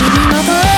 Keeping up.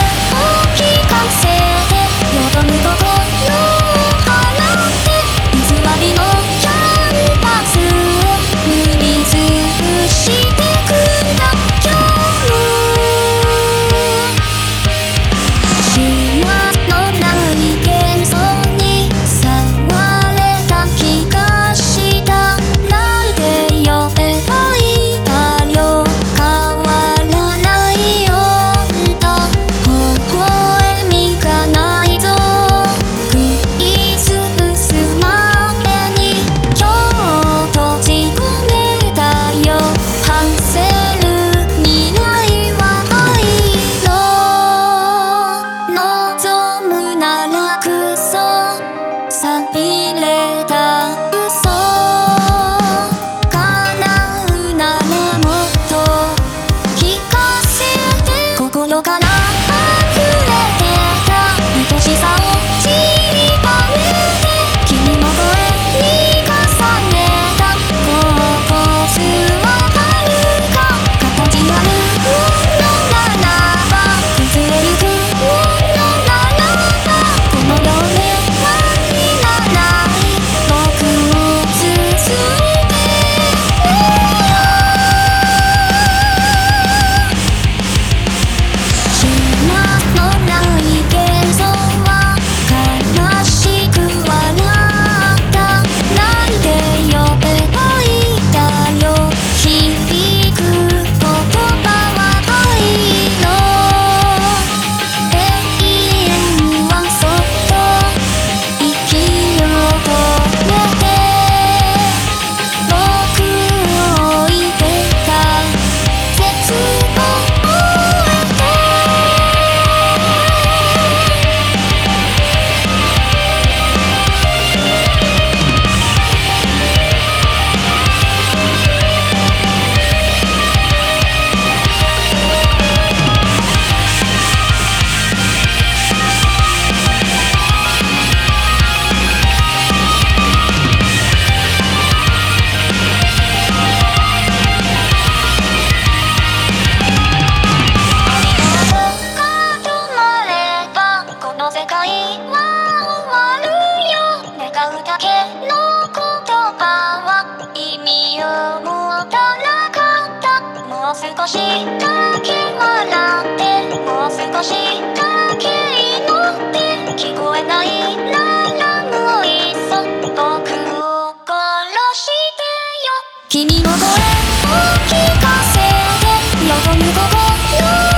のかな少しだけ笑ってもう少しだけ祈って聞こえないラらもういっそ僕を殺してよ君の声を聞かせて望む心